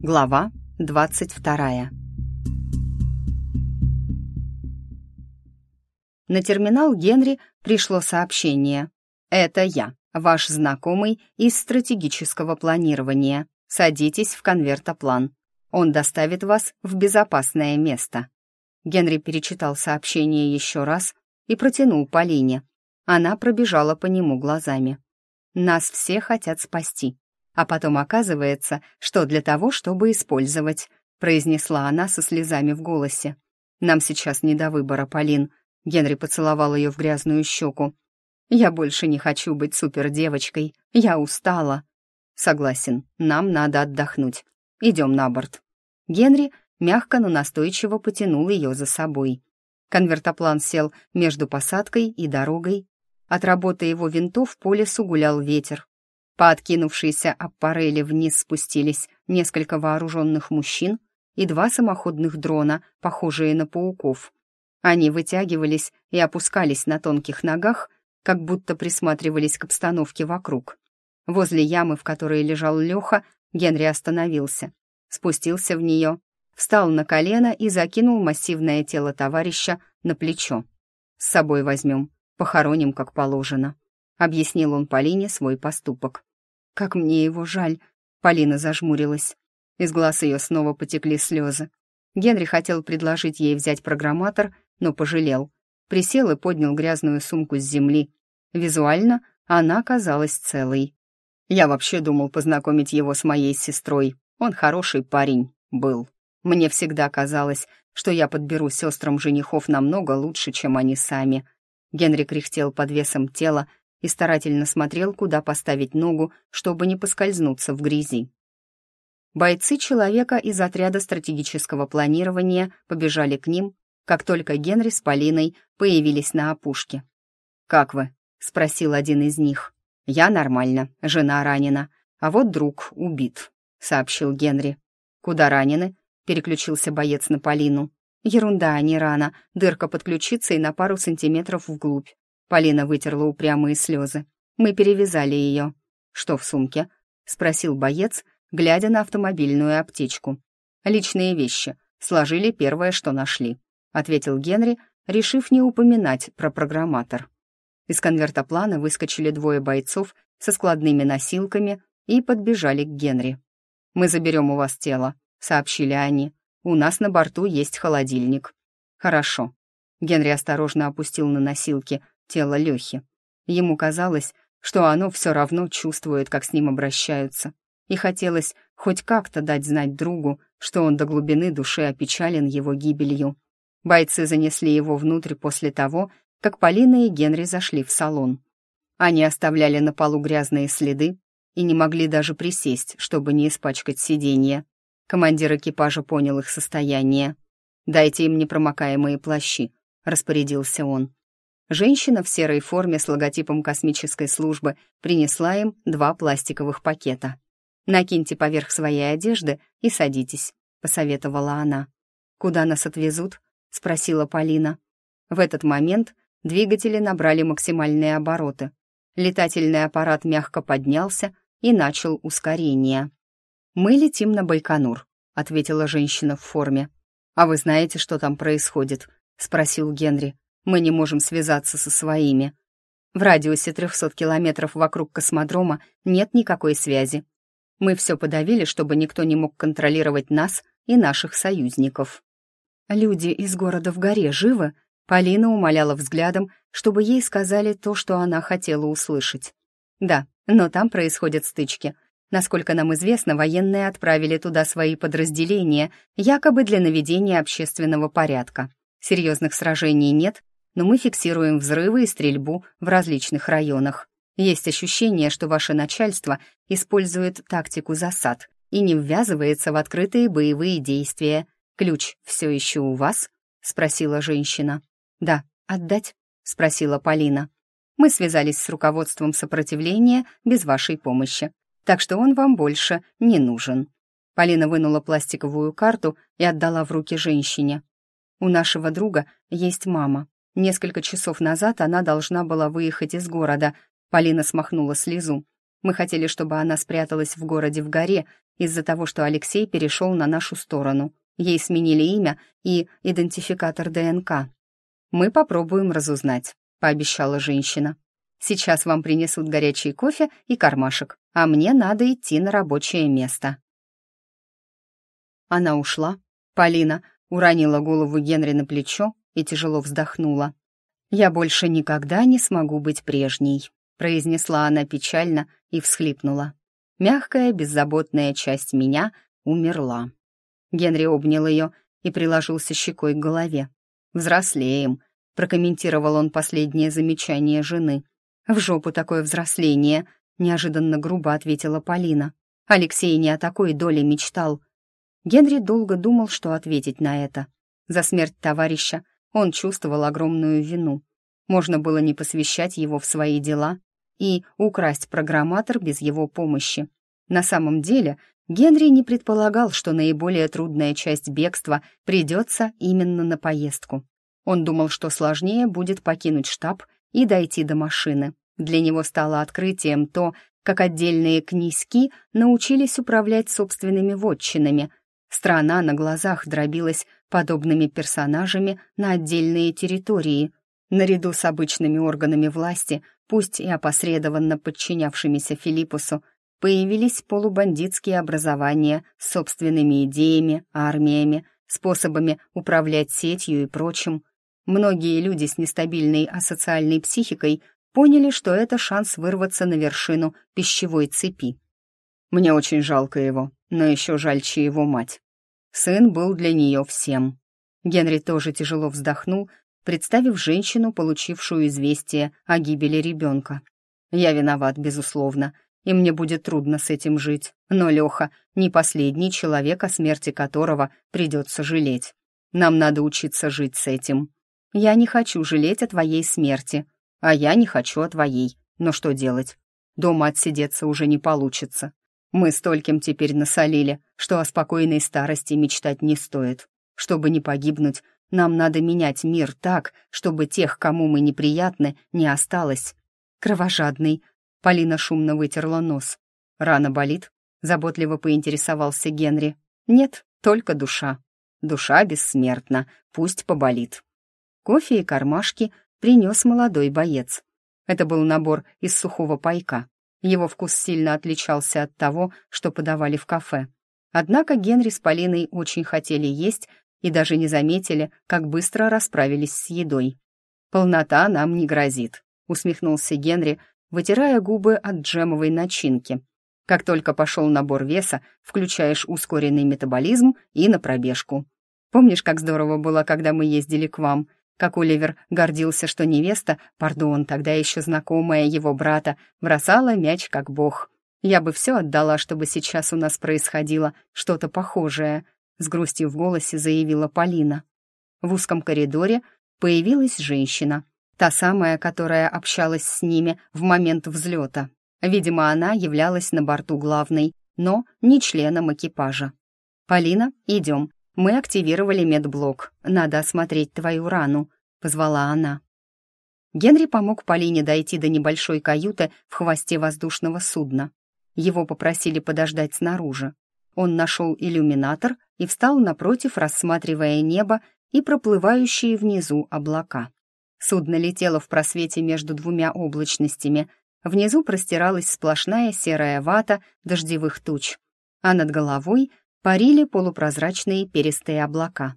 Глава двадцать вторая. На терминал Генри пришло сообщение. «Это я, ваш знакомый из стратегического планирования. Садитесь в конвертоплан. Он доставит вас в безопасное место». Генри перечитал сообщение еще раз и протянул Полине. Она пробежала по нему глазами. «Нас все хотят спасти а потом оказывается, что для того, чтобы использовать», произнесла она со слезами в голосе. «Нам сейчас не до выбора, Полин». Генри поцеловал ее в грязную щеку. «Я больше не хочу быть супердевочкой. Я устала». «Согласен, нам надо отдохнуть. Идем на борт». Генри мягко, но настойчиво потянул ее за собой. Конвертоплан сел между посадкой и дорогой. От работы его винтов по лесу гулял ветер, по откинувшейся аппарели вниз спустились несколько вооруженных мужчин и два самоходных дрона, похожие на пауков. Они вытягивались и опускались на тонких ногах, как будто присматривались к обстановке вокруг. Возле ямы, в которой лежал Леха, Генри остановился, спустился в нее, встал на колено и закинул массивное тело товарища на плечо. «С собой возьмем, похороним, как положено», — объяснил он Полине свой поступок. Как мне его жаль!» Полина зажмурилась. Из глаз ее снова потекли слезы. Генри хотел предложить ей взять программатор, но пожалел. Присел и поднял грязную сумку с земли. Визуально она казалась целой. Я вообще думал познакомить его с моей сестрой. Он хороший парень. Был. Мне всегда казалось, что я подберу сестрам женихов намного лучше, чем они сами. Генри кряхтел под весом тела, и старательно смотрел, куда поставить ногу, чтобы не поскользнуться в грязи. Бойцы человека из отряда стратегического планирования побежали к ним, как только Генри с Полиной появились на опушке. «Как вы?» — спросил один из них. «Я нормально, жена ранена, а вот друг убит», — сообщил Генри. «Куда ранены?» — переключился боец на Полину. «Ерунда, а не рана, дырка под ключицей на пару сантиметров вглубь. Полина вытерла упрямые слезы. Мы перевязали ее. «Что в сумке?» — спросил боец, глядя на автомобильную аптечку. «Личные вещи. Сложили первое, что нашли», — ответил Генри, решив не упоминать про программатор. Из конвертоплана выскочили двое бойцов со складными носилками и подбежали к Генри. «Мы заберем у вас тело», — сообщили они. «У нас на борту есть холодильник». «Хорошо». Генри осторожно опустил на носилки тело Лехи. Ему казалось, что оно все равно чувствует, как с ним обращаются, и хотелось хоть как-то дать знать другу, что он до глубины души опечален его гибелью. Бойцы занесли его внутрь после того, как Полина и Генри зашли в салон. Они оставляли на полу грязные следы и не могли даже присесть, чтобы не испачкать сиденье. Командир экипажа понял их состояние. «Дайте им непромокаемые плащи», — распорядился он. Женщина в серой форме с логотипом космической службы принесла им два пластиковых пакета. «Накиньте поверх своей одежды и садитесь», — посоветовала она. «Куда нас отвезут?» — спросила Полина. В этот момент двигатели набрали максимальные обороты. Летательный аппарат мягко поднялся и начал ускорение. «Мы летим на Байконур», — ответила женщина в форме. «А вы знаете, что там происходит?» — спросил Генри. Мы не можем связаться со своими. В радиусе 300 километров вокруг космодрома нет никакой связи. Мы все подавили, чтобы никто не мог контролировать нас и наших союзников. Люди из города в горе живы? Полина умоляла взглядом, чтобы ей сказали то, что она хотела услышать. Да, но там происходят стычки. Насколько нам известно, военные отправили туда свои подразделения, якобы для наведения общественного порядка. Серьезных сражений нет, но мы фиксируем взрывы и стрельбу в различных районах. Есть ощущение, что ваше начальство использует тактику засад и не ввязывается в открытые боевые действия. Ключ все еще у вас?» — спросила женщина. «Да, отдать?» — спросила Полина. «Мы связались с руководством сопротивления без вашей помощи, так что он вам больше не нужен». Полина вынула пластиковую карту и отдала в руки женщине. «У нашего друга есть мама. Несколько часов назад она должна была выехать из города. Полина смахнула слезу. Мы хотели, чтобы она спряталась в городе в горе из-за того, что Алексей перешел на нашу сторону. Ей сменили имя и идентификатор ДНК. «Мы попробуем разузнать», — пообещала женщина. «Сейчас вам принесут горячий кофе и кармашек, а мне надо идти на рабочее место». Она ушла. Полина уронила голову Генри на плечо и тяжело вздохнула. «Я больше никогда не смогу быть прежней», — произнесла она печально и всхлипнула. Мягкая, беззаботная часть меня умерла. Генри обнял ее и приложился щекой к голове. «Взрослеем», — прокомментировал он последнее замечание жены. «В жопу такое взросление», — неожиданно грубо ответила Полина. «Алексей не о такой доле мечтал». Генри долго думал, что ответить на это. За смерть товарища он чувствовал огромную вину. Можно было не посвящать его в свои дела и украсть программатор без его помощи. На самом деле, Генри не предполагал, что наиболее трудная часть бегства придется именно на поездку. Он думал, что сложнее будет покинуть штаб и дойти до машины. Для него стало открытием то, как отдельные князьки научились управлять собственными вотчинами. Страна на глазах дробилась подобными персонажами на отдельные территории. Наряду с обычными органами власти, пусть и опосредованно подчинявшимися Филиппусу, появились полубандитские образования с собственными идеями, армиями, способами управлять сетью и прочим. Многие люди с нестабильной асоциальной психикой поняли, что это шанс вырваться на вершину пищевой цепи. Мне очень жалко его, но еще жальче его мать. Сын был для нее всем. Генри тоже тяжело вздохнул, представив женщину, получившую известие о гибели ребенка. «Я виноват, безусловно, и мне будет трудно с этим жить, но Леха не последний человек, о смерти которого придется жалеть. Нам надо учиться жить с этим. Я не хочу жалеть о твоей смерти, а я не хочу о твоей. Но что делать? Дома отсидеться уже не получится. Мы стольким теперь насолили, что о спокойной старости мечтать не стоит. Чтобы не погибнуть, нам надо менять мир так, чтобы тех, кому мы неприятны, не осталось. Кровожадный. Полина шумно вытерла нос. Рана болит? Заботливо поинтересовался Генри. Нет, только душа. Душа бессмертна, пусть поболит. Кофе и кармашки принес молодой боец. Это был набор из сухого пайка. Его вкус сильно отличался от того, что подавали в кафе. Однако Генри с Полиной очень хотели есть и даже не заметили, как быстро расправились с едой. «Полнота нам не грозит», — усмехнулся Генри, вытирая губы от джемовой начинки. «Как только пошел набор веса, включаешь ускоренный метаболизм и на пробежку. Помнишь, как здорово было, когда мы ездили к вам? Как Оливер гордился, что невеста, пардон, тогда еще знакомая его брата, бросала мяч как бог. Я бы все отдала, чтобы сейчас у нас происходило что-то похожее, с грустью в голосе заявила Полина. В узком коридоре появилась женщина, та самая, которая общалась с ними в момент взлета. Видимо, она являлась на борту главной, но не членом экипажа. «Полина, идем, «Мы активировали медблок. Надо осмотреть твою рану», — позвала она. Генри помог Полине дойти до небольшой каюты в хвосте воздушного судна. Его попросили подождать снаружи. Он нашел иллюминатор и встал напротив, рассматривая небо и проплывающие внизу облака. Судно летело в просвете между двумя облачностями. Внизу простиралась сплошная серая вата дождевых туч, а над головой парили полупрозрачные перистые облака.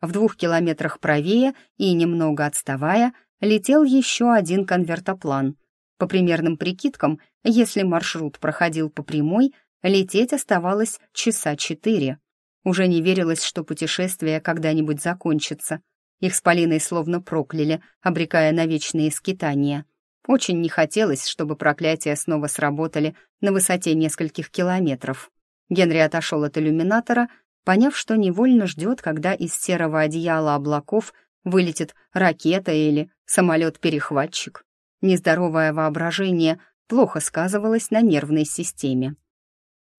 В двух километрах правее и немного отставая летел еще один конвертоплан. По примерным прикидкам, если маршрут проходил по прямой, лететь оставалось часа четыре. Уже не верилось, что путешествие когда-нибудь закончится. Их с Полиной словно прокляли, обрекая на вечные скитания. Очень не хотелось, чтобы проклятия снова сработали на высоте нескольких километров. Генри отошел от иллюминатора, поняв, что невольно ждет, когда из серого одеяла облаков вылетит ракета или самолет-перехватчик. Нездоровое воображение плохо сказывалось на нервной системе.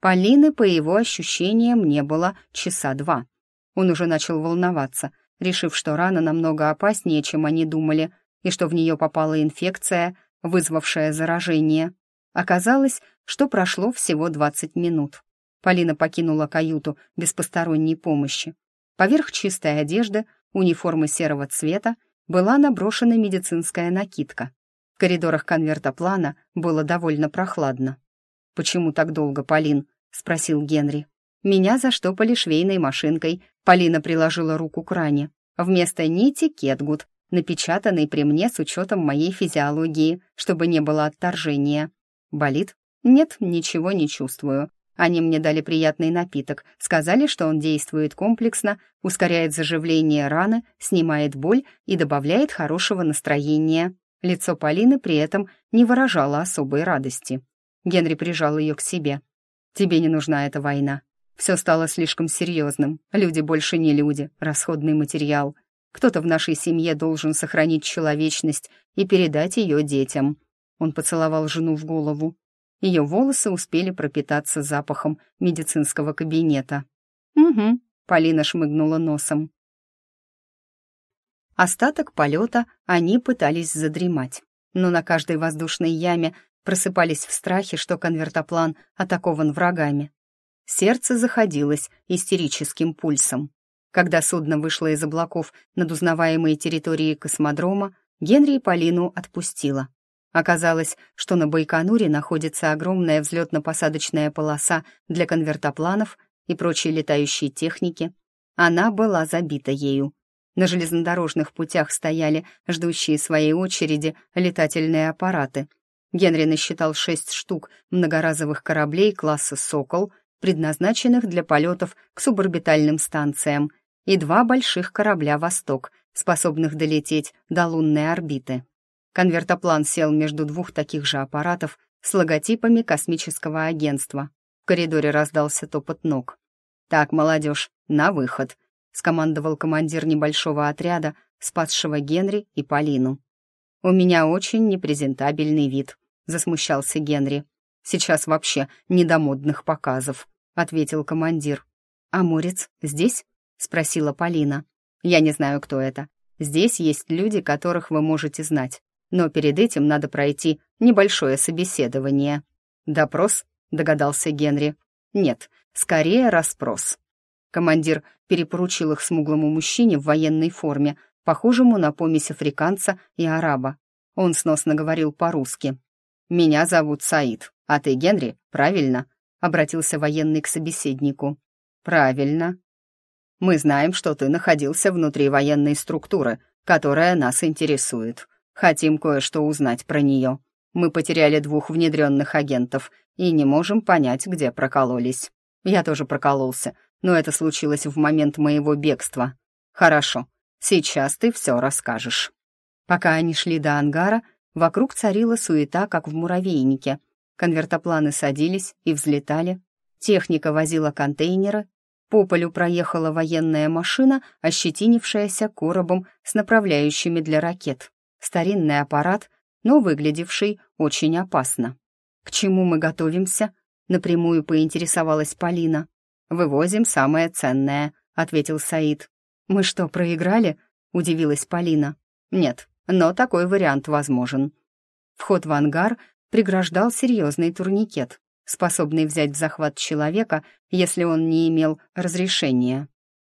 Полины, по его ощущениям, не было часа два. Он уже начал волноваться, решив, что рана намного опаснее, чем они думали, и что в нее попала инфекция, вызвавшая заражение. Оказалось, что прошло всего 20 минут. Полина покинула каюту без посторонней помощи. Поверх чистой одежды, униформы серого цвета, была наброшена медицинская накидка. В коридорах конвертоплана было довольно прохладно. «Почему так долго, Полин?» — спросил Генри. Меня заштопали швейной машинкой. Полина приложила руку к ране. Вместо нити — кетгут, напечатанный при мне с учетом моей физиологии, чтобы не было отторжения. Болит? Нет, ничего не чувствую. Они мне дали приятный напиток, сказали, что он действует комплексно, ускоряет заживление раны, снимает боль и добавляет хорошего настроения. Лицо Полины при этом не выражало особой радости. Генри прижал ее к себе. «Тебе не нужна эта война. Все стало слишком серьезным. Люди больше не люди, расходный материал. Кто-то в нашей семье должен сохранить человечность и передать ее детям». Он поцеловал жену в голову. Ее волосы успели пропитаться запахом медицинского кабинета. «Угу», — Полина шмыгнула носом. Остаток полета они пытались задремать, но на каждой воздушной яме просыпались в страхе, что конвертоплан атакован врагами. Сердце заходилось истерическим пульсом. Когда судно вышло из облаков над узнаваемой территорией космодрома, Генри и Полину отпустила. Оказалось, что на Байконуре находится огромная взлетно-посадочная полоса для конвертопланов и прочей летающей техники. Она была забита ею. На железнодорожных путях стояли ждущие своей очереди летательные аппараты. Генри насчитал шесть штук многоразовых кораблей класса «Сокол», предназначенных для полетов к суборбитальным станциям, и два больших корабля «Восток», способных долететь до лунной орбиты. Конвертоплан сел между двух таких же аппаратов с логотипами космического агентства. В коридоре раздался топот ног. «Так, молодежь, на выход», — скомандовал командир небольшого отряда, спасшего Генри и Полину. «У меня очень непрезентабельный вид», — засмущался Генри. «Сейчас вообще не до модных показов», — ответил командир. «А Морец здесь?» — спросила Полина. «Я не знаю, кто это. Здесь есть люди, которых вы можете знать но перед этим надо пройти небольшое собеседование. «Допрос?» — догадался Генри. «Нет, скорее расспрос». Командир перепоручил их смуглому мужчине в военной форме, похожему на помесь африканца и араба. Он сносно говорил по-русски. «Меня зовут Саид, а ты Генри, правильно?» — обратился военный к собеседнику. «Правильно. Мы знаем, что ты находился внутри военной структуры, которая нас интересует. Хотим кое-что узнать про нее. Мы потеряли двух внедренных агентов и не можем понять, где прокололись. Я тоже прокололся, но это случилось в момент моего бегства. Хорошо, сейчас ты все расскажешь. Пока они шли до ангара, вокруг царила суета, как в муравейнике. Конвертопланы садились и взлетали. Техника возила контейнеры. По полю проехала военная машина, ощетинившаяся коробом с направляющими для ракет старинный аппарат, но выглядевший очень опасно. «К чему мы готовимся?» — напрямую поинтересовалась Полина. «Вывозим самое ценное», — ответил Саид. «Мы что, проиграли?» — удивилась Полина. «Нет, но такой вариант возможен». Вход в ангар преграждал серьезный турникет, способный взять в захват человека, если он не имел разрешения.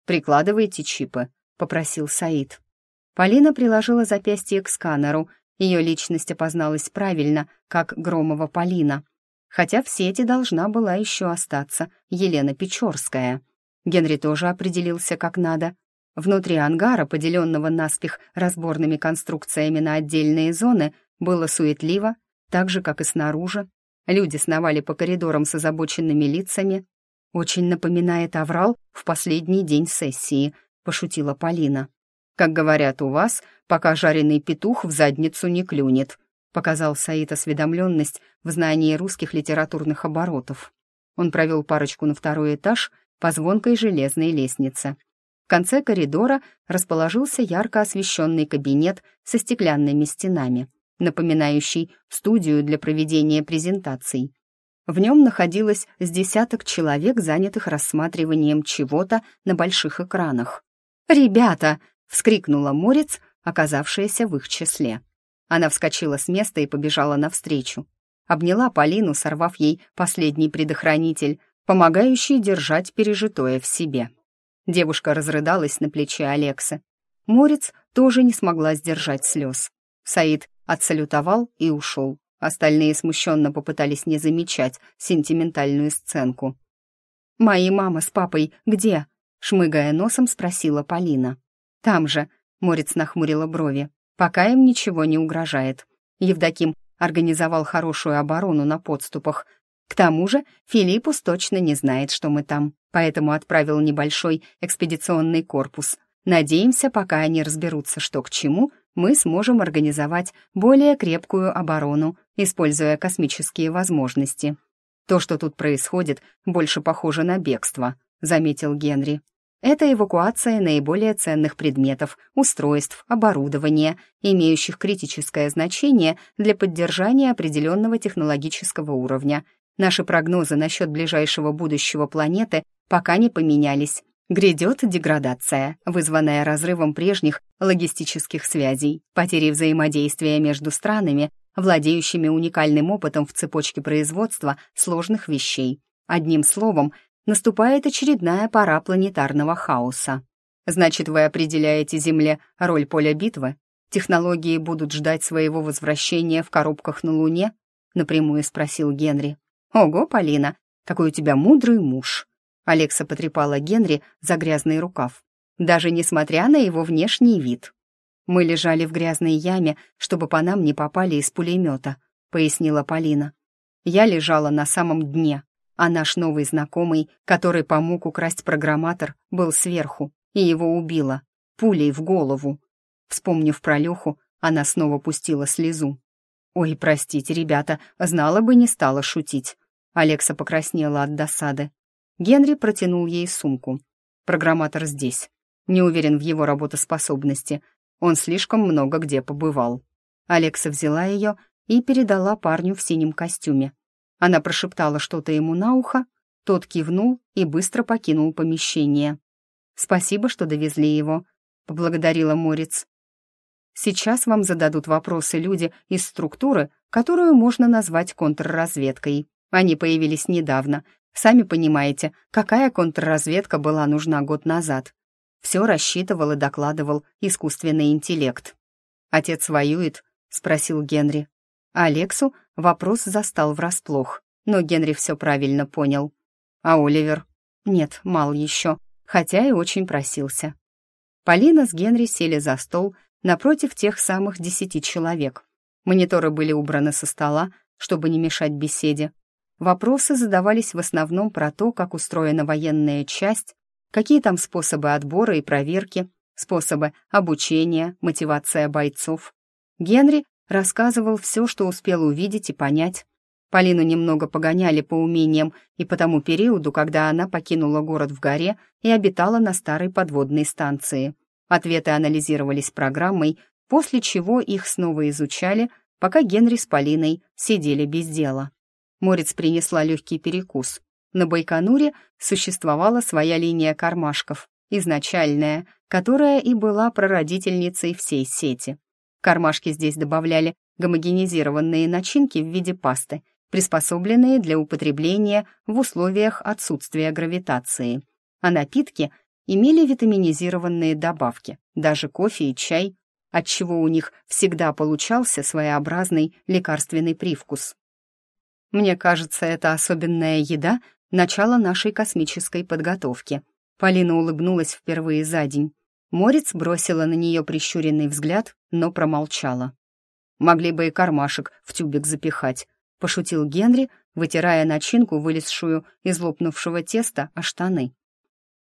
«Прикладывайте чипы», — попросил Саид. Полина приложила запястье к сканеру. Ее личность опозналась правильно, как Громова Полина. Хотя в сети должна была еще остаться Елена Печорская. Генри тоже определился как надо. Внутри ангара, поделенного наспех разборными конструкциями на отдельные зоны, было суетливо, так же, как и снаружи. Люди сновали по коридорам с озабоченными лицами. «Очень напоминает аврал в последний день сессии», — пошутила Полина. Как говорят у вас, пока жареный петух в задницу не клюнет», показал Саид осведомленность в знании русских литературных оборотов. Он провел парочку на второй этаж по звонкой железной лестнице. В конце коридора расположился ярко освещенный кабинет со стеклянными стенами, напоминающий студию для проведения презентаций. В нем находилось с десяток человек, занятых рассматриванием чего-то на больших экранах. «Ребята!» Вскрикнула Морец, оказавшаяся в их числе. Она вскочила с места и побежала навстречу. Обняла Полину, сорвав ей последний предохранитель, помогающий держать пережитое в себе. Девушка разрыдалась на плече Алексы. Морец тоже не смогла сдержать слез. Саид отсалютовал и ушел. Остальные смущенно попытались не замечать сентиментальную сценку. «Мои мама с папой где?» — шмыгая носом спросила Полина. «Там же», — Морец нахмурила брови, — «пока им ничего не угрожает. Евдоким организовал хорошую оборону на подступах. К тому же Филиппус точно не знает, что мы там, поэтому отправил небольшой экспедиционный корпус. Надеемся, пока они разберутся, что к чему, мы сможем организовать более крепкую оборону, используя космические возможности. То, что тут происходит, больше похоже на бегство, заметил Генри. Это эвакуация наиболее ценных предметов, устройств, оборудования, имеющих критическое значение для поддержания определенного технологического уровня. Наши прогнозы насчет ближайшего будущего планеты пока не поменялись, Грядет деградация, вызванная разрывом прежних логистических связей, потерей взаимодействия между странами, владеющими уникальным опытом в цепочке производства сложных вещей. Одним словом, наступает очередная пора планетарного хаоса. Значит, вы определяете Земле роль поля битвы? Технологии будут ждать своего возвращения в коробках на Луне? Напрямую спросил Генри. Ого, Полина, какой у тебя мудрый муж. Алекса потрепала Генри за грязный рукав. Даже несмотря на его внешний вид. «Мы лежали в грязной яме, чтобы по нам не попали из пулемета», — пояснила Полина. «Я лежала на самом дне, а наш новый знакомый, который помог украсть программатор, был сверху, и его убило, пулей в голову». Вспомнив про Леху, она снова пустила слезу. «Ой, простите, ребята, знала бы, не стала шутить». Алекса покраснела от досады. Генри протянул ей сумку. Программатор здесь. Не уверен в его работоспособности. Он слишком много где побывал. Алекса взяла ее и передала парню в синем костюме. Она прошептала что-то ему на ухо, тот кивнул и быстро покинул помещение. «Спасибо, что довезли его», — поблагодарила Морец. «Сейчас вам зададут вопросы люди из структуры, которую можно назвать контрразведкой. Они появились недавно Сами понимаете, какая контрразведка была нужна год назад. Все рассчитывал и докладывал искусственный интеллект. «Отец воюет?» — спросил Генри. Алексу вопрос застал врасплох, но Генри все правильно понял. «А Оливер?» «Нет, мал еще, хотя и очень просился». Полина с Генри сели за стол напротив тех самых десяти человек. Мониторы были убраны со стола, чтобы не мешать беседе, Вопросы задавались в основном про то, как устроена военная часть, какие там способы отбора и проверки, способы обучения, мотивация бойцов. Генри рассказывал все, что успел увидеть и понять. Полину немного погоняли по умениям и по тому периоду, когда она покинула город в горе и обитала на старой подводной станции. Ответы анализировались программой, после чего их снова изучали, пока Генри с Полиной сидели без дела. Морец принесла легкий перекус. На Байконуре существовала своя линия кармашков, изначальная, которая и была прародительницей всей сети. Кармашки здесь добавляли гомогенизированные начинки в виде пасты, приспособленные для употребления в условиях отсутствия гравитации. А напитки имели витаминизированные добавки, даже кофе и чай, отчего у них всегда получался своеобразный лекарственный привкус. Мне кажется, это особенная еда — начало нашей космической подготовки. Полина улыбнулась впервые за день. Морец бросила на нее прищуренный взгляд, но промолчала. «Могли бы и кармашек в тюбик запихать», — пошутил Генри, вытирая начинку, вылезшую из лопнувшего теста, о штаны.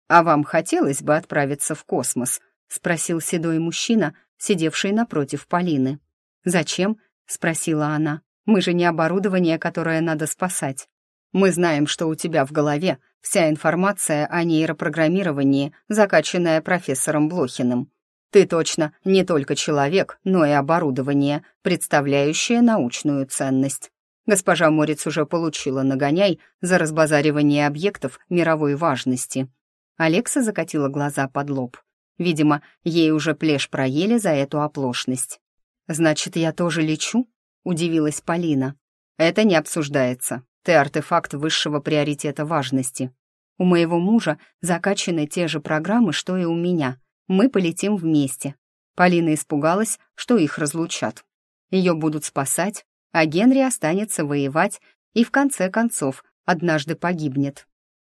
«А вам хотелось бы отправиться в космос?» — спросил седой мужчина, сидевший напротив Полины. «Зачем?» — спросила она. Мы же не оборудование, которое надо спасать. Мы знаем, что у тебя в голове вся информация о нейропрограммировании, закачанная профессором Блохиным. Ты точно не только человек, но и оборудование, представляющее научную ценность. Госпожа Морец уже получила нагоняй за разбазаривание объектов мировой важности. Алекса закатила глаза под лоб. Видимо, ей уже плешь проели за эту оплошность. «Значит, я тоже лечу?» — удивилась Полина. «Это не обсуждается. Ты артефакт высшего приоритета важности. У моего мужа закачаны те же программы, что и у меня. Мы полетим вместе. Полина испугалась, что их разлучат. Ее будут спасать, а Генри останется воевать и в конце концов однажды погибнет.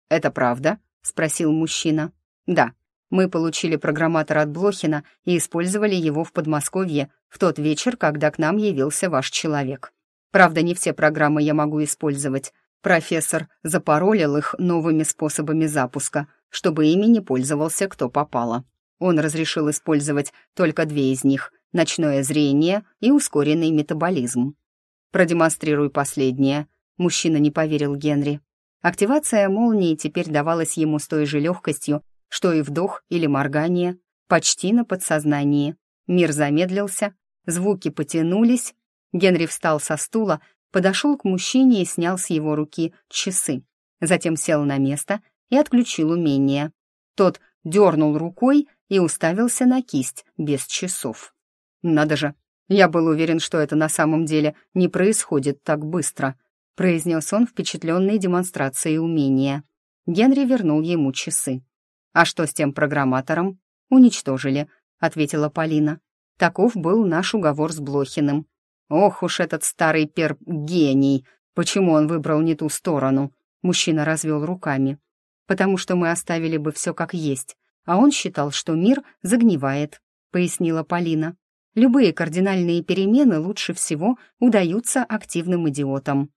«Это правда?» — спросил мужчина. «Да. Мы получили программатор от Блохина и использовали его в Подмосковье в тот вечер, когда к нам явился ваш человек. Правда, не все программы я могу использовать. Профессор запаролил их новыми способами запуска, чтобы ими не пользовался кто попало. Он разрешил использовать только две из них — ночное зрение и ускоренный метаболизм. «Продемонстрируй последнее», — мужчина не поверил Генри. Активация молнии теперь давалась ему с той же легкостью, что и вдох или моргание, почти на подсознании. Мир замедлился, звуки потянулись. Генри встал со стула, подошел к мужчине и снял с его руки часы. Затем сел на место и отключил умение. Тот дернул рукой и уставился на кисть без часов. «Надо же, я был уверен, что это на самом деле не происходит так быстро», произнес он, впечатленный демонстрацией умения. Генри вернул ему часы. «А что с тем программатором?» «Уничтожили», — ответила Полина. «Таков был наш уговор с Блохиным». «Ох уж этот старый перп гений! Почему он выбрал не ту сторону?» Мужчина развел руками. «Потому что мы оставили бы все как есть, а он считал, что мир загнивает», — пояснила Полина. Любые кардинальные перемены лучше всего удаются активным идиотам.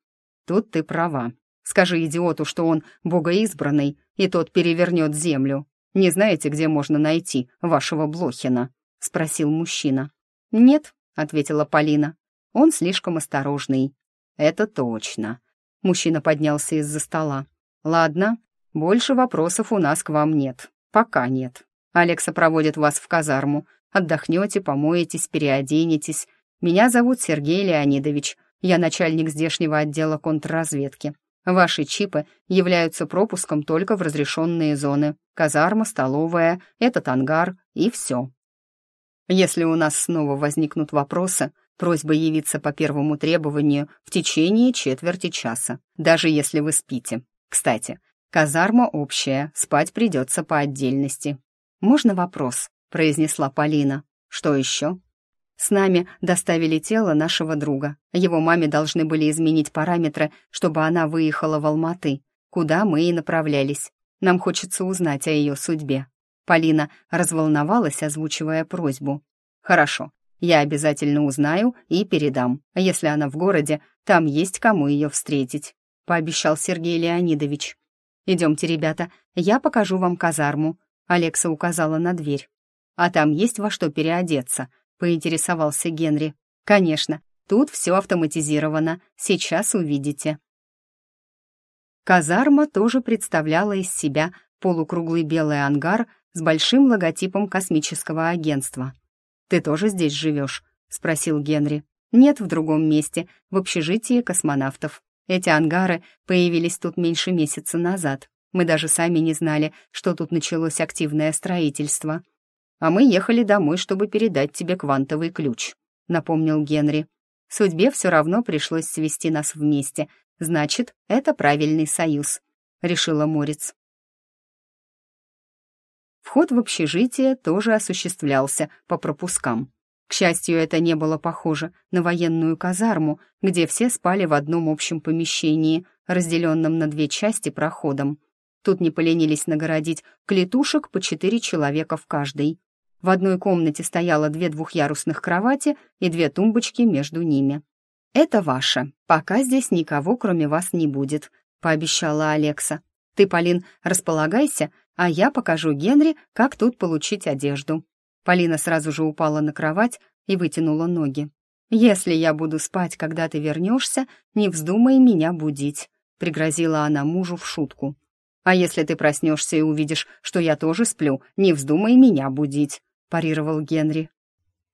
Тут ты права. Скажи идиоту, что он богоизбранный, и тот перевернет землю. Не знаете, где можно найти вашего Блохина?» — спросил мужчина. «Нет», — ответила Полина. «Он слишком осторожный». «Это точно». Мужчина поднялся из-за стола. «Ладно, больше вопросов у нас к вам нет. Пока нет. Алекса проводит вас в казарму. Отдохнете, помоетесь, переоденетесь. Меня зовут Сергей Леонидович. Я начальник здешнего отдела контрразведки. Ваши чипы являются пропуском только в разрешенные зоны. Казарма, столовая, этот ангар и все. Если у нас снова возникнут вопросы, просьба явиться по первому требованию в течение четверти часа, даже если вы спите. Кстати, казарма общая, спать придется по отдельности. Можно вопрос? — произнесла Полина. «Что еще?» «С нами доставили тело нашего друга. Его маме должны были изменить параметры, чтобы она выехала в Алматы, куда мы и направлялись. Нам хочется узнать о ее судьбе». Полина разволновалась, озвучивая просьбу. «Хорошо, я обязательно узнаю и передам. Если она в городе, там есть кому ее встретить», — пообещал Сергей Леонидович. «Идемте, ребята, я покажу вам казарму», — Алекса указала на дверь. «А там есть во что переодеться?» — поинтересовался Генри. «Конечно, тут все автоматизировано. Сейчас увидите». Казарма тоже представляла из себя полукруглый белый ангар с большим логотипом космического агентства. «Ты тоже здесь живешь?» — спросил Генри. «Нет, в другом месте, в общежитии космонавтов. Эти ангары появились тут меньше месяца назад. Мы даже сами не знали, что тут началось активное строительство а мы ехали домой, чтобы передать тебе квантовый ключ», — напомнил Генри. «Судьбе все равно пришлось свести нас вместе. Значит, это правильный союз», — решила Морец. Вход в общежитие тоже осуществлялся по пропускам. К счастью, это не было похоже на военную казарму, где все спали в одном общем помещении, разделенном на две части проходом. Тут не поленились нагородить клетушек по четыре человека в каждой. В одной комнате стояло две двухъярусных кровати и две тумбочки между ними. «Это ваше. Пока здесь никого, кроме вас, не будет», — пообещала Алекса. «Ты, Полин, располагайся, а я покажу Генри, как тут получить одежду». Полина сразу же упала на кровать и вытянула ноги. «Если я буду спать, когда ты вернешься, не вздумай меня будить», — пригрозила она мужу в шутку. «А если ты проснешься и увидишь, что я тоже сплю, не вздумай меня будить», — парировал Генри.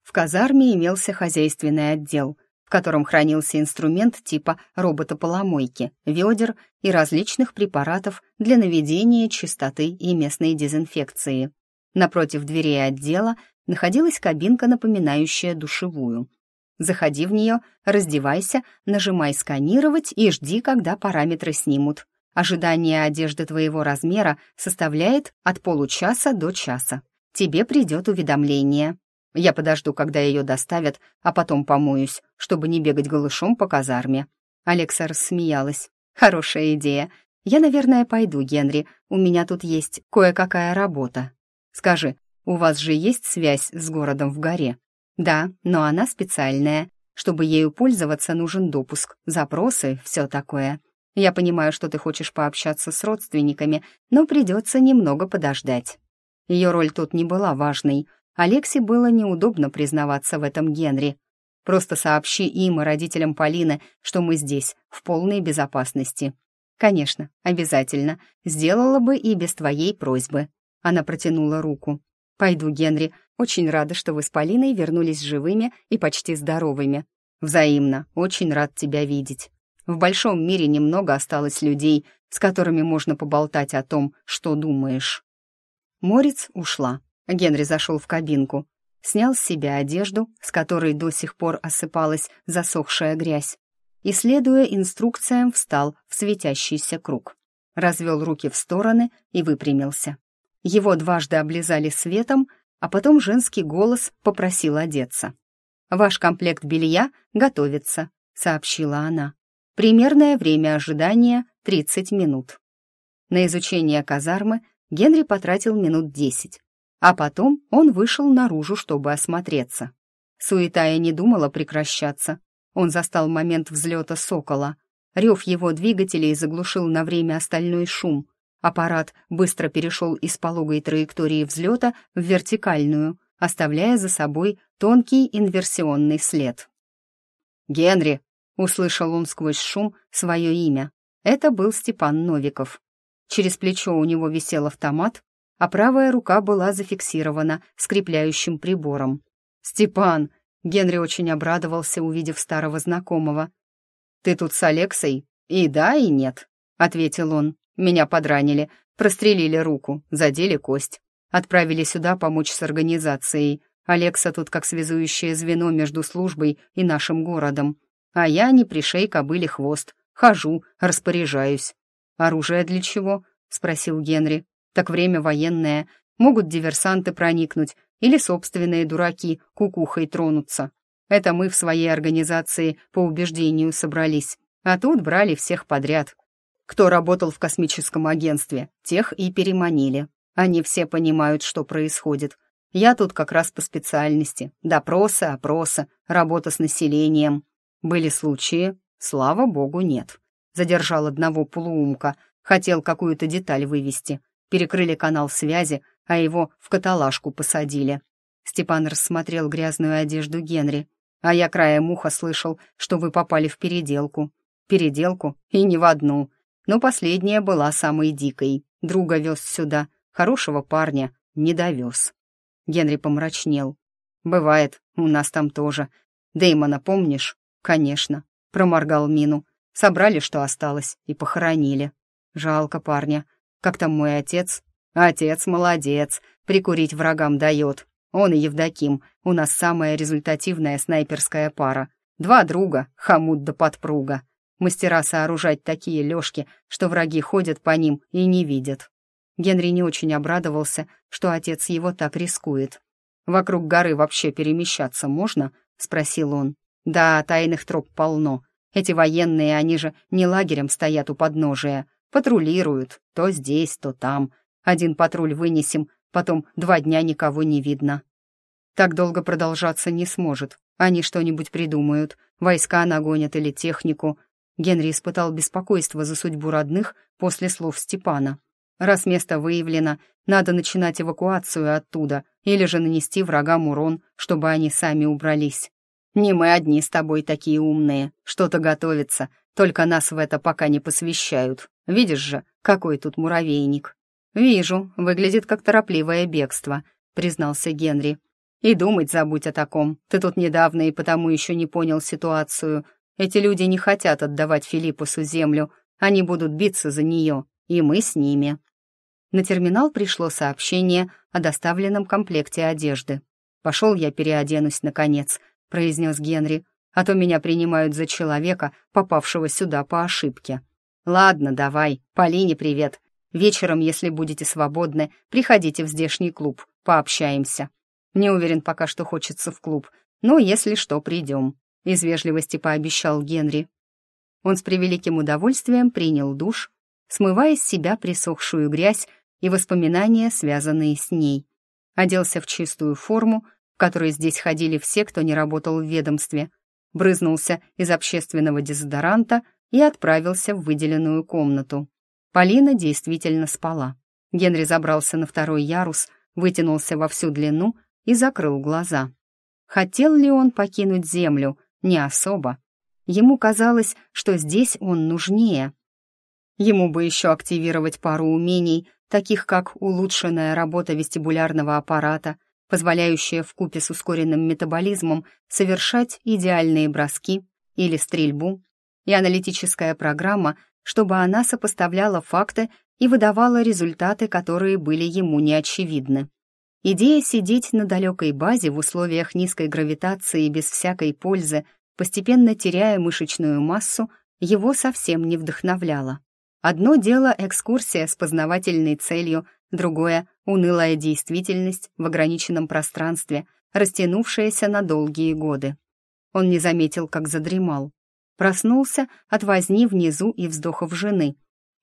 В казарме имелся хозяйственный отдел, в котором хранился инструмент типа робота-поломойки, ведер и различных препаратов для наведения чистоты и местной дезинфекции. Напротив дверей отдела находилась кабинка, напоминающая душевую. Заходи в нее, раздевайся, нажимай «Сканировать» и жди, когда параметры снимут. Ожидание одежды твоего размера составляет от получаса до часа. Тебе придет уведомление. Я подожду, когда ее доставят, а потом помоюсь, чтобы не бегать голышом по казарме». Алекса рассмеялась. «Хорошая идея. Я, наверное, пойду, Генри. У меня тут есть кое-какая работа. Скажи, у вас же есть связь с городом в горе?» «Да, но она специальная. Чтобы ею пользоваться, нужен допуск, запросы, все такое. Я понимаю, что ты хочешь пообщаться с родственниками, но придется немного подождать». Ее роль тут не была важной. Алексе было неудобно признаваться в этом Генри. «Просто сообщи им и родителям Полины, что мы здесь, в полной безопасности». «Конечно, обязательно. Сделала бы и без твоей просьбы». Она протянула руку. «Пойду, Генри. Очень рада, что вы с Полиной вернулись живыми и почти здоровыми. Взаимно. Очень рад тебя видеть. В большом мире немного осталось людей, с которыми можно поболтать о том, что думаешь». Морец ушла. Генри зашел в кабинку. Снял с себя одежду, с которой до сих пор осыпалась засохшая грязь, и, следуя инструкциям, встал в светящийся круг. Развел руки в стороны и выпрямился. Его дважды облизали светом, а потом женский голос попросил одеться. «Ваш комплект белья готовится», — сообщила она. «Примерное время ожидания — 30 минут». На изучение казармы Генри потратил минут десять, а потом он вышел наружу, чтобы осмотреться. Суета и не думала прекращаться. Он застал момент взлета сокола. Рев его двигателей заглушил на время остальной шум — Аппарат быстро перешел из пологой траектории взлета в вертикальную, оставляя за собой тонкий инверсионный след. «Генри!» — услышал он сквозь шум свое имя. Это был Степан Новиков. Через плечо у него висел автомат, а правая рука была зафиксирована скрепляющим прибором. «Степан!» — Генри очень обрадовался, увидев старого знакомого. «Ты тут с Алексой?» «И да, и нет», — ответил он. Меня подранили, прострелили руку, задели кость. Отправили сюда помочь с организацией. Алекса тут как связующее звено между службой и нашим городом. А я не пришей кобыли хвост. Хожу, распоряжаюсь. «Оружие для чего?» — спросил Генри. «Так время военное. Могут диверсанты проникнуть или собственные дураки кукухой тронуться. Это мы в своей организации по убеждению собрались. А тут брали всех подряд. Кто работал в космическом агентстве, тех и переманили. Они все понимают, что происходит. Я тут как раз по специальности. Допросы, опросы, работа с населением. Были случаи, слава богу, нет. Задержал одного полуумка, хотел какую-то деталь вывести. Перекрыли канал связи, а его в каталажку посадили. Степан рассмотрел грязную одежду Генри. А я краем уха слышал, что вы попали в переделку. Переделку и не в одну но последняя была самой дикой. Друга вез сюда, хорошего парня не довез. Генри помрачнел. «Бывает, у нас там тоже. Дэймона помнишь?» «Конечно», — проморгал Мину. «Собрали, что осталось, и похоронили. Жалко парня. Как там мой отец?» «Отец молодец, прикурить врагам дает. Он и Евдоким, у нас самая результативная снайперская пара. Два друга, хомут да подпруга. Мастера сооружать такие лёжки, что враги ходят по ним и не видят. Генри не очень обрадовался, что отец его так рискует. «Вокруг горы вообще перемещаться можно?» — спросил он. «Да, тайных троп полно. Эти военные, они же не лагерем стоят у подножия. Патрулируют, то здесь, то там. Один патруль вынесем, потом два дня никого не видно. Так долго продолжаться не сможет. Они что-нибудь придумают, войска нагонят или технику, Генри испытал беспокойство за судьбу родных после слов Степана. Раз место выявлено, надо начинать эвакуацию оттуда или же нанести врагам урон, чтобы они сами убрались. Не мы одни с тобой такие умные, что-то готовится, только нас в это пока не посвящают. Видишь же, какой тут муравейник. «Вижу, выглядит как торопливое бегство», — признался Генри. «И думать забудь о таком. Ты тут недавно и потому еще не понял ситуацию. Эти люди не хотят отдавать Филиппусу землю, они будут биться за нее, и мы с ними». На терминал пришло сообщение о доставленном комплекте одежды. Пошел я переоденусь, наконец. — произнес Генри, «а то меня принимают за человека, попавшего сюда по ошибке». «Ладно, давай, Полине привет. Вечером, если будете свободны, приходите в здешний клуб, пообщаемся. Не уверен пока, что хочется в клуб, но если что, придем», — из вежливости пообещал Генри. Он с превеликим удовольствием принял душ, смывая с себя присохшую грязь и воспоминания, связанные с ней. Оделся в чистую форму, в которой здесь ходили все, кто не работал в ведомстве, брызнулся из общественного дезодоранта и отправился в выделенную комнату. Полина действительно спала. Генри забрался на второй ярус, вытянулся во всю длину и закрыл глаза. Хотел ли он покинуть землю? Не особо. Ему казалось, что здесь он нужнее. Ему бы еще активировать пару умений, таких как улучшенная работа вестибулярного аппарата, позволяющая вкупе с ускоренным метаболизмом совершать идеальные броски или стрельбу, и аналитическая программа, чтобы она сопоставляла факты и выдавала результаты, которые были ему неочевидны. Идея сидеть на далекой базе в условиях низкой гравитации без всякой пользы, постепенно теряя мышечную массу, его совсем не вдохновляла. Одно дело экскурсия с познавательной целью, другое — унылая действительность в ограниченном пространстве, растянувшаяся на долгие годы. Он не заметил, как задремал. Проснулся от возни внизу и вздохов жены.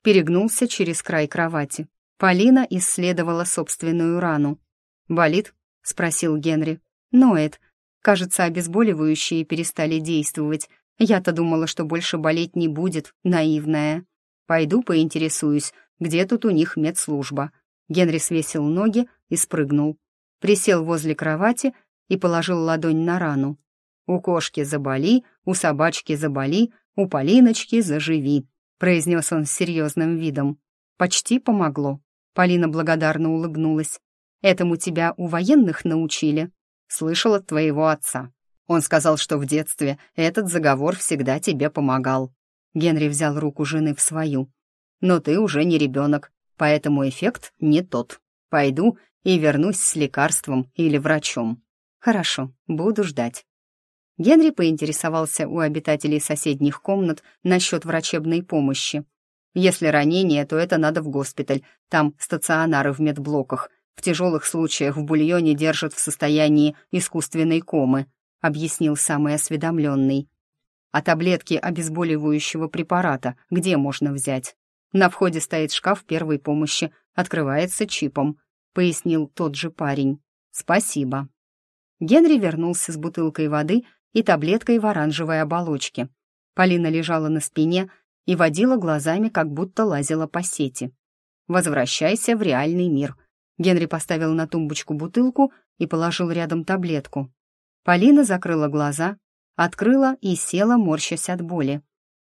Перегнулся через край кровати. Полина исследовала собственную рану. «Болит?» — спросил Генри. «Ноет. Кажется, обезболивающие перестали действовать. Я-то думала, что больше болеть не будет, наивная». Пойду поинтересуюсь, где тут у них медслужба». Генри свесил ноги и спрыгнул. Присел возле кровати и положил ладонь на рану. «У кошки заболи, у собачки заболи, у Полиночки заживи», произнес он с серьезным видом. Почти помогло. Полина благодарно улыбнулась. «Этому тебя у военных научили?» «Слышал от твоего отца. Он сказал, что в детстве этот заговор всегда тебе помогал. Генри взял руку жены в свою. «Но ты уже не ребенок, поэтому эффект не тот. Пойду и вернусь с лекарством или врачом». «Хорошо, буду ждать». Генри поинтересовался у обитателей соседних комнат насчет врачебной помощи. Если ранение, то это надо в госпиталь, там стационары в медблоках. В тяжелых случаях в бульоне держат в состоянии искусственной комы, объяснил самый осведомленный. А таблетки обезболивающего препарата где можно взять? На входе стоит шкаф первой помощи, открывается чипом, пояснил тот же парень. Спасибо. Генри вернулся с бутылкой воды и таблеткой в оранжевой оболочке. Полина лежала на спине и водила глазами, как будто лазила по сети. «Возвращайся в реальный мир». Генри поставил на тумбочку бутылку и положил рядом таблетку. Полина закрыла глаза открыла и села, морщась от боли.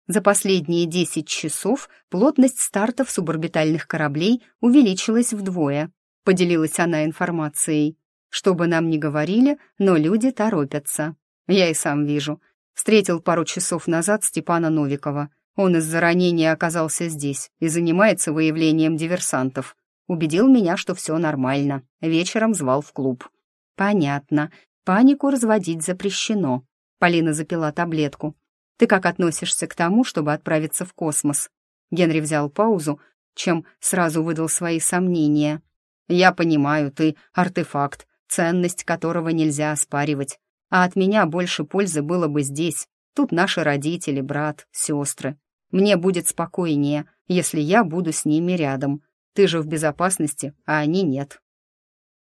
За последние 10 часов плотность стартов суборбитальных кораблей увеличилась вдвое, поделилась она информацией. Что бы нам ни говорили, но люди торопятся. Я и сам вижу. Встретил пару часов назад Степана Новикова. Он из-за ранения оказался здесь и занимается выявлением диверсантов. Убедил меня, что все нормально. Вечером звал в клуб. Понятно. Панику разводить запрещено. Полина запила таблетку. «Ты как относишься к тому, чтобы отправиться в космос?» Генри взял паузу, чем сразу выдал свои сомнения. «Я понимаю, ты артефакт, ценность которого нельзя оспаривать. А от меня больше пользы было бы здесь. Тут наши родители, брат, сестры. Мне будет спокойнее, если я буду с ними рядом. Ты же в безопасности, а они нет.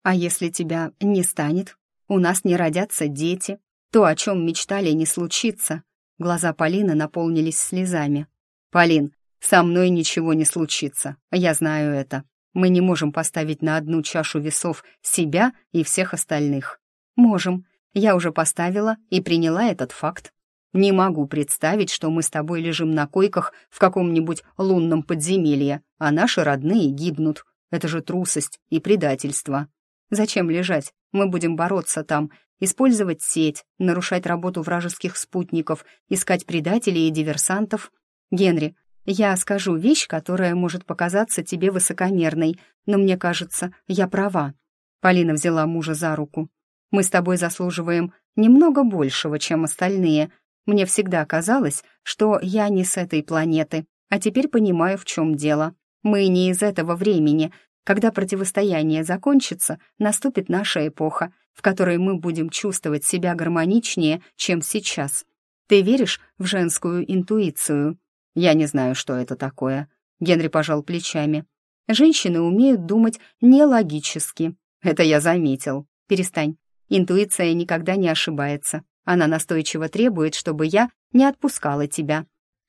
А если тебя не станет? У нас не родятся дети, то, о чем мечтали, не случится. Глаза Полины наполнились слезами. «Полин, со мной ничего не случится. Я знаю это. Мы не можем поставить на одну чашу весов себя и всех остальных. Можем. Я уже поставила и приняла этот факт. Не могу представить, что мы с тобой лежим на койках в каком-нибудь лунном подземелье, а наши родные гибнут. Это же трусость и предательство. Зачем лежать? Мы будем бороться там, использовать сеть, нарушать работу вражеских спутников, искать предателей и диверсантов. Генри, я скажу вещь, которая может показаться тебе высокомерной, но мне кажется, я права. Полина взяла мужа за руку. Мы с тобой заслуживаем немного большего, чем остальные. Мне всегда казалось, что я не с этой планеты, а теперь понимаю, в чем дело. Мы не из этого времени. Когда противостояние закончится, наступит наша эпоха, в которой мы будем чувствовать себя гармоничнее, чем сейчас. Ты веришь в женскую интуицию? Я не знаю, что это такое. Генри пожал плечами. Женщины умеют думать нелогически. Это я заметил. Перестань. Интуиция никогда не ошибается. Она настойчиво требует, чтобы я не отпускала тебя.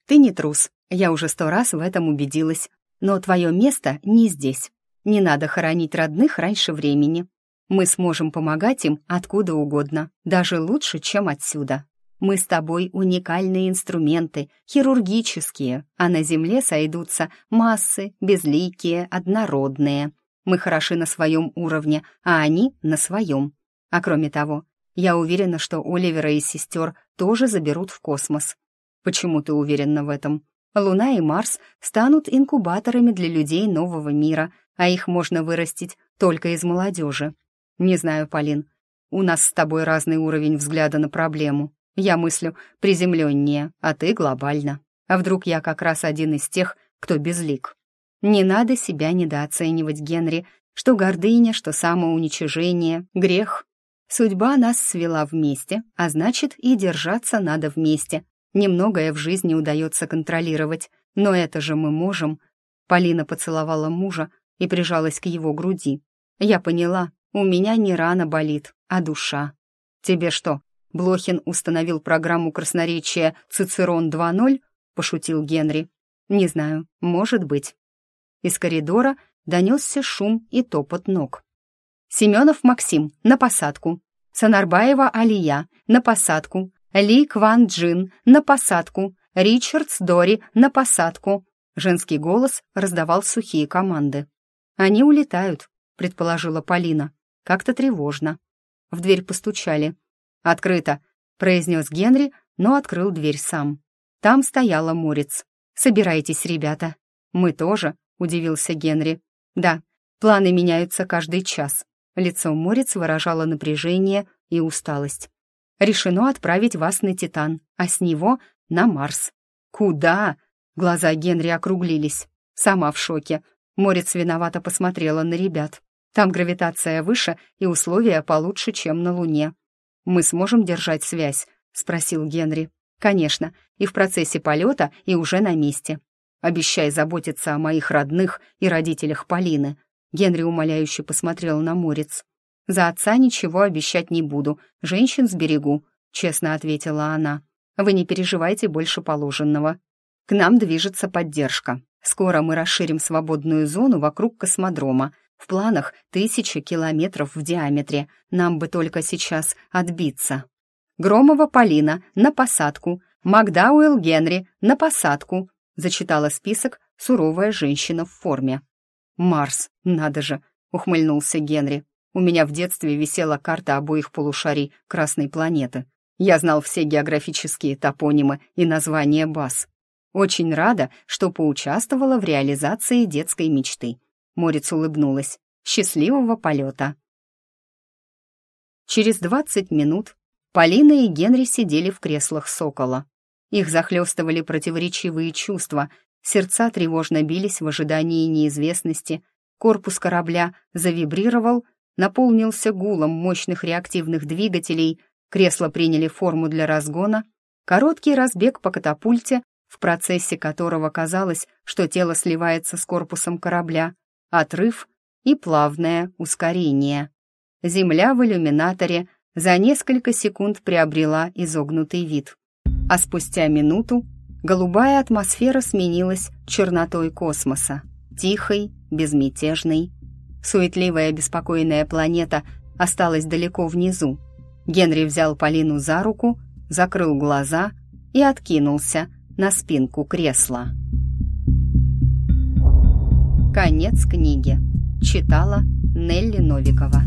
Ты не трус. Я уже сто раз в этом убедилась. Но твое место не здесь. Не надо хоронить родных раньше времени. Мы сможем помогать им откуда угодно, даже лучше, чем отсюда. Мы с тобой уникальные инструменты, хирургические, а на Земле сойдутся массы, безликие, однородные. Мы хороши на своем уровне, а они — на своем. А кроме того, я уверена, что Оливера и сестер тоже заберут в космос. Почему ты уверена в этом? Луна и Марс станут инкубаторами для людей нового мира, а их можно вырастить только из молодежи. «Не знаю, Полин. У нас с тобой разный уровень взгляда на проблему. Я мыслю приземленнее, а ты глобально. А вдруг я как раз один из тех, кто безлик? Не надо себя недооценивать, Генри, что гордыня, что самоуничижение — грех. Судьба нас свела вместе, а значит, и держаться надо вместе. Немногое в жизни удается контролировать, но это же мы можем. Полина поцеловала мужа и прижалась к его груди. Я поняла, у меня не рана болит, а душа. Тебе что, Блохин установил программу красноречия «Цицерон 2.0»? Пошутил Генри. Не знаю, может быть. Из коридора донесся шум и топот ног. Семенов Максим, на посадку. Санарбаева Алия, на посадку. Ли Кван Джин, на посадку. Ричардс Дори, на посадку. Женский голос раздавал сухие команды. «Они улетают», — предположила Полина. Как-то тревожно. В дверь постучали. «Открыто», — произнес Генри, но открыл дверь сам. Там стояла Морец. «Собирайтесь, ребята». «Мы тоже», — удивился Генри. «Да, планы меняются каждый час». Лицо Морец выражало напряжение и усталость. «Решено отправить вас на Титан, а с него на Марс». «Куда?» Глаза Генри округлились. Сама в шоке. Морец виновато посмотрела на ребят. Там гравитация выше и условия получше, чем на Луне. Мы сможем держать связь?» — спросил Генри. «Конечно, и в процессе полета, и уже на месте. Обещай заботиться о моих родных и родителях Полины». Генри умоляюще посмотрел на Морец. «За отца ничего обещать не буду, женщин сберегу», — честно ответила она. «Вы не переживайте больше положенного. К нам движется поддержка. Скоро мы расширим свободную зону вокруг космодрома, в планах тысячи километров в диаметре. Нам бы только сейчас отбиться. Громова Полина на посадку. Макдауэлл Генри на посадку. Зачитала список суровая женщина в форме. «Марс, надо же!» — ухмыльнулся Генри. «У меня в детстве висела карта обоих полушарий Красной планеты. Я знал все географические топонимы и названия баз. Очень рада, что поучаствовала в реализации детской мечты. Морец улыбнулась. «Счастливого полета!» Через двадцать минут Полина и Генри сидели в креслах «Сокола». Их захлестывали противоречивые чувства, сердца тревожно бились в ожидании неизвестности, корпус корабля завибрировал, наполнился гулом мощных реактивных двигателей, кресла приняли форму для разгона, короткий разбег по катапульте, в процессе которого казалось, что тело сливается с корпусом корабля, отрыв и плавное ускорение. Земля в иллюминаторе за несколько секунд приобрела изогнутый вид. А спустя минуту голубая атмосфера сменилась чернотой космоса, тихой, безмятежной. Суетливая беспокойная планета осталась далеко внизу. Генри взял Полину за руку, закрыл глаза и откинулся на спинку кресла. Конец книги. Читала Нелли Новикова.